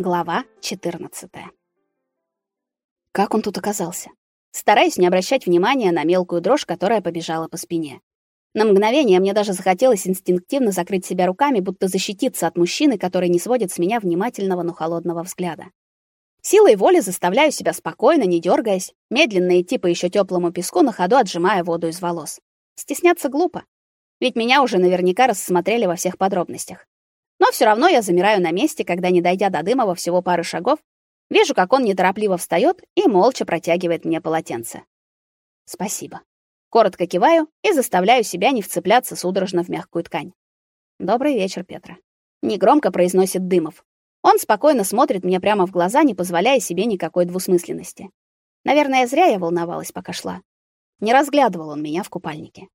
Глава 14. Как он тут оказался? Стараюсь не обращать внимания на мелкую дрожь, которая побежала по спине. На мгновение мне даже захотелось инстинктивно закрыть себя руками, будто защититься от мужчины, который не сводит с меня внимательного, но холодного взгляда. Силой воли заставляю себя спокойно, не дергаясь, медленно идти по еще теплому песку, на ходу отжимая воду из волос. Стесняться глупо, ведь меня уже наверняка рассмотрели во всех подробностях. Но все равно я замираю на месте, когда, не дойдя до Дымова всего пары шагов, вижу, как он неторопливо встает и молча протягивает мне полотенце. Спасибо. Коротко киваю и заставляю себя не вцепляться судорожно в мягкую ткань. Добрый вечер, Петра. Негромко произносит Дымов. Он спокойно смотрит мне прямо в глаза, не позволяя себе никакой двусмысленности. Наверное, зря я волновалась, пока шла. Не разглядывал он меня в купальнике.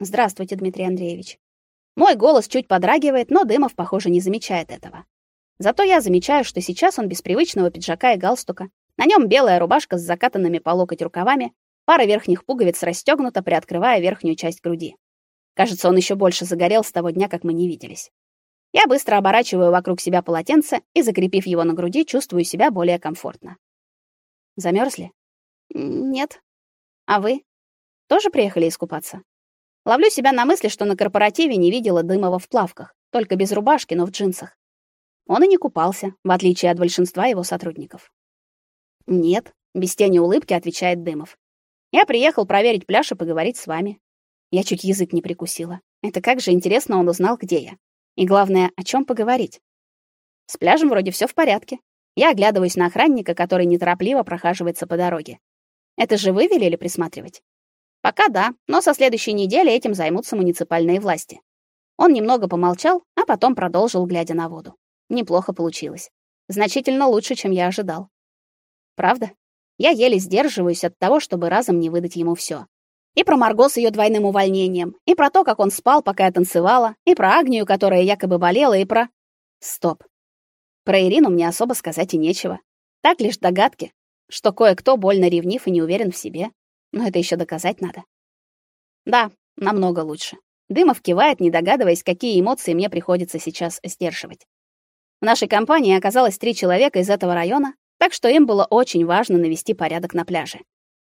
Здравствуйте, Дмитрий Андреевич. Мой голос чуть подрагивает, но Дымов, похоже, не замечает этого. Зато я замечаю, что сейчас он без привычного пиджака и галстука. На нем белая рубашка с закатанными по локоть рукавами, пара верхних пуговиц расстегнута, приоткрывая верхнюю часть груди. Кажется, он еще больше загорел с того дня, как мы не виделись. Я быстро оборачиваю вокруг себя полотенце и, закрепив его на груди, чувствую себя более комфортно. Замерзли? Нет. А вы тоже приехали искупаться? Ловлю себя на мысли, что на корпоративе не видела Дымова в плавках, только без рубашки, но в джинсах. Он и не купался, в отличие от большинства его сотрудников. Нет, без тени улыбки отвечает Дымов. Я приехал проверить пляж и поговорить с вами. Я чуть язык не прикусила. Это как же интересно он узнал, где я. И главное, о чем поговорить. С пляжем вроде все в порядке. Я оглядываюсь на охранника, который неторопливо прохаживается по дороге. Это же вы велели присматривать? Пока да, но со следующей недели этим займутся муниципальные власти. Он немного помолчал, а потом продолжил, глядя на воду. Неплохо получилось. Значительно лучше, чем я ожидал. Правда? Я еле сдерживаюсь от того, чтобы разом не выдать ему все. И про Марго с ее двойным увольнением, и про то, как он спал, пока я танцевала, и про Агнию, которая якобы болела, и про... Стоп. Про Ирину мне особо сказать и нечего. Так лишь догадки, что кое-кто больно ревнив и не уверен в себе. Но это еще доказать надо. Да, намного лучше. Дымов кивает, не догадываясь, какие эмоции мне приходится сейчас сдерживать. В нашей компании оказалось три человека из этого района, так что им было очень важно навести порядок на пляже.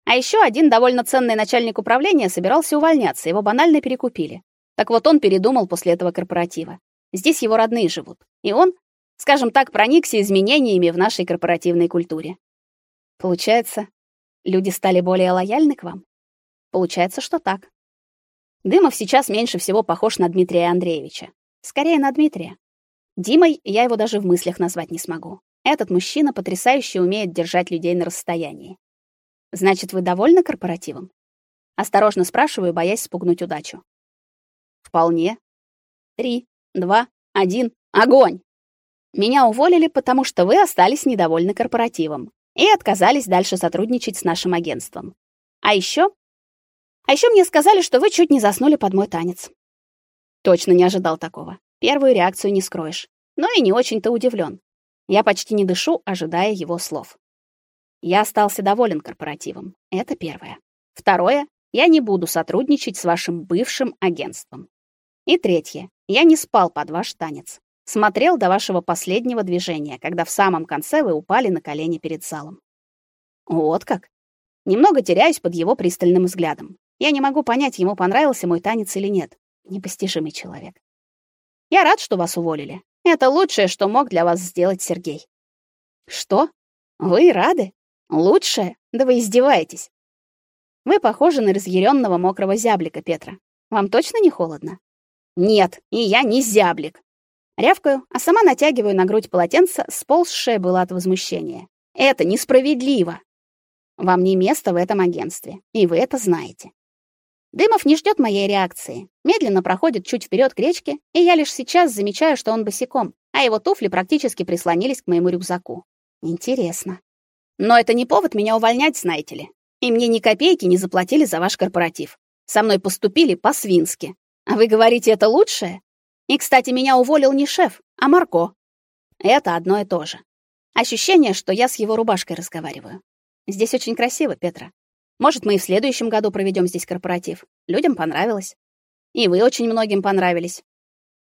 А еще один довольно ценный начальник управления собирался увольняться, его банально перекупили. Так вот он передумал после этого корпоратива. Здесь его родные живут, и он, скажем так, проникся изменениями в нашей корпоративной культуре. Получается, Люди стали более лояльны к вам? Получается, что так. Дымов сейчас меньше всего похож на Дмитрия Андреевича. Скорее, на Дмитрия. Димой я его даже в мыслях назвать не смогу. Этот мужчина потрясающе умеет держать людей на расстоянии. Значит, вы довольны корпоративом? Осторожно спрашиваю, боясь спугнуть удачу. Вполне. Три, два, один, огонь! Меня уволили, потому что вы остались недовольны корпоративом и отказались дальше сотрудничать с нашим агентством. А еще, А еще мне сказали, что вы чуть не заснули под мой танец. Точно не ожидал такого. Первую реакцию не скроешь. Но и не очень-то удивлен. Я почти не дышу, ожидая его слов. Я остался доволен корпоративом. Это первое. Второе, я не буду сотрудничать с вашим бывшим агентством. И третье, я не спал под ваш танец. Смотрел до вашего последнего движения, когда в самом конце вы упали на колени перед залом. Вот как. Немного теряюсь под его пристальным взглядом. Я не могу понять, ему понравился мой танец или нет. Непостижимый человек. Я рад, что вас уволили. Это лучшее, что мог для вас сделать Сергей. Что? Вы рады? Лучшее? Да вы издеваетесь. Вы похожи на разъяренного мокрого зяблика, Петра. Вам точно не холодно? Нет, и я не зяблик. Рявкаю, а сама натягиваю на грудь полотенце, сползшее было от возмущения. Это несправедливо. Вам не место в этом агентстве, и вы это знаете. Дымов не ждет моей реакции. Медленно проходит чуть вперед к речке, и я лишь сейчас замечаю, что он босиком, а его туфли практически прислонились к моему рюкзаку. Интересно. Но это не повод меня увольнять, знаете ли. И мне ни копейки не заплатили за ваш корпоратив. Со мной поступили по-свински. А вы говорите, это лучшее? И, кстати, меня уволил не шеф, а Марко. Это одно и то же. Ощущение, что я с его рубашкой разговариваю. Здесь очень красиво, Петра. Может, мы и в следующем году проведем здесь корпоратив. Людям понравилось. И вы очень многим понравились.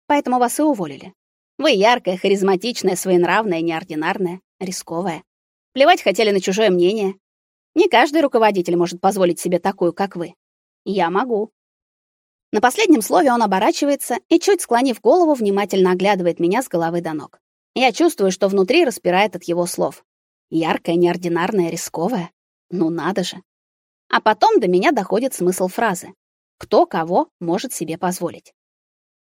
Поэтому вас и уволили. Вы яркая, харизматичная, своенравная, неординарная, рисковая. Плевать хотели на чужое мнение. Не каждый руководитель может позволить себе такую, как вы. Я могу. На последнем слове он оборачивается и, чуть склонив голову, внимательно оглядывает меня с головы до ног. Я чувствую, что внутри распирает от его слов. Яркая, неординарная, рисковая. Ну надо же. А потом до меня доходит смысл фразы. Кто кого может себе позволить.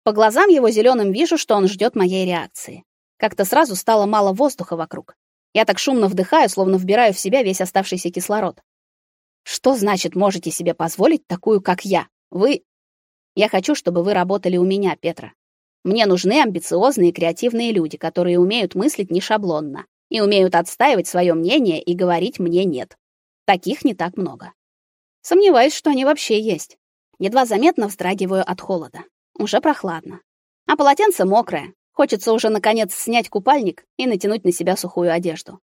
По глазам его зеленым вижу, что он ждет моей реакции. Как-то сразу стало мало воздуха вокруг. Я так шумно вдыхаю, словно вбираю в себя весь оставшийся кислород. Что значит можете себе позволить такую, как я? Вы Я хочу, чтобы вы работали у меня, Петра. Мне нужны амбициозные креативные люди, которые умеют мыслить не шаблонно и умеют отстаивать свое мнение и говорить мне нет. Таких не так много. Сомневаюсь, что они вообще есть. Едва заметно вздрагиваю от холода. Уже прохладно. А полотенце мокрое. Хочется уже наконец снять купальник и натянуть на себя сухую одежду.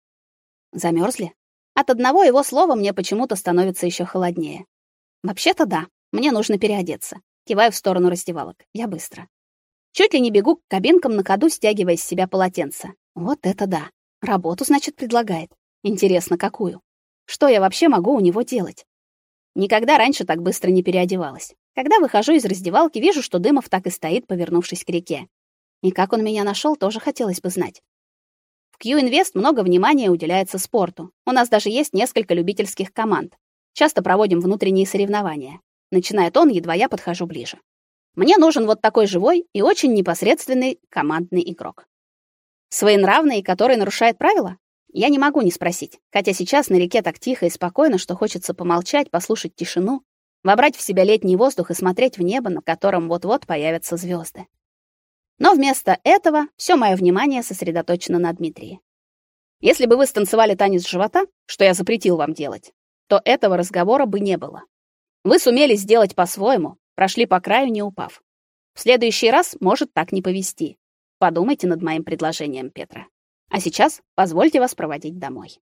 Замерзли? От одного его слова мне почему-то становится еще холоднее. Вообще-то да, мне нужно переодеться. Киваю в сторону раздевалок. Я быстро. Чуть ли не бегу к кабинкам на ходу, стягивая с себя полотенце. Вот это да. Работу, значит, предлагает. Интересно, какую? Что я вообще могу у него делать? Никогда раньше так быстро не переодевалась. Когда выхожу из раздевалки, вижу, что Дымов так и стоит, повернувшись к реке. И как он меня нашел, тоже хотелось бы знать. В Q-Invest много внимания уделяется спорту. У нас даже есть несколько любительских команд. Часто проводим внутренние соревнования. Начинает он, едва я подхожу ближе. Мне нужен вот такой живой и очень непосредственный командный игрок. Своенравный, который нарушает правила? Я не могу не спросить, хотя сейчас на реке так тихо и спокойно, что хочется помолчать, послушать тишину, вобрать в себя летний воздух и смотреть в небо, на котором вот-вот появятся звезды. Но вместо этого все мое внимание сосредоточено на Дмитрии. Если бы вы станцевали танец живота, что я запретил вам делать, то этого разговора бы не было. Вы сумели сделать по-своему, прошли по краю, не упав. В следующий раз может так не повести. Подумайте над моим предложением, Петра. А сейчас позвольте вас проводить домой.